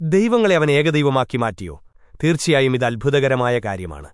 ദൈവങ്ങളെ അവൻ ഏകദൈവമാക്കി മാറ്റിയോ? തീർച്ചയായും ഇത് അത്ഭുതകരമായ കാര്യമാണ്.